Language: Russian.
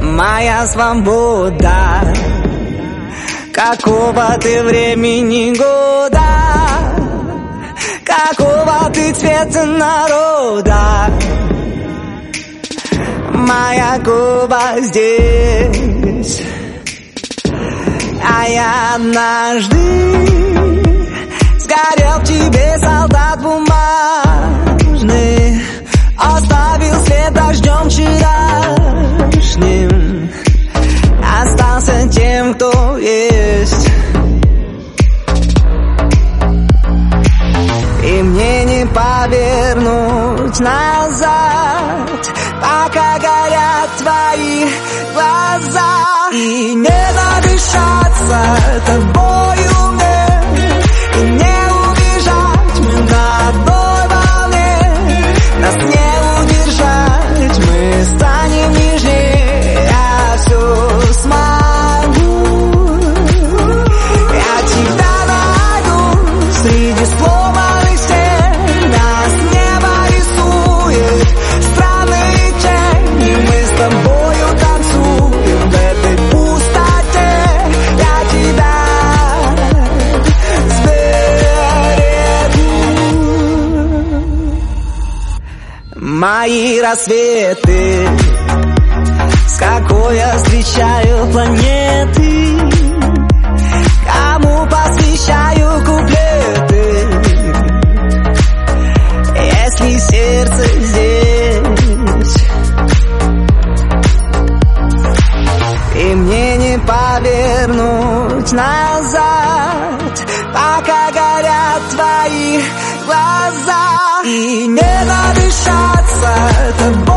Моя свобода. Какого ты времени года? Какого ты цвета народа Моя губа здесь. А я однажды Сгорел тебе солдат бумажный Оставил след дождем вчерашним. Остался тем, кто есть. И мне не повернуть назад Пока горят твои глаза? И не надышаться тобою Мои рассветы С какой я встречаю планеты Кому посвящаю куплеты. Если сердце здесь И мне не повернуть назад Пока горят твои глаза И не надышаться тобой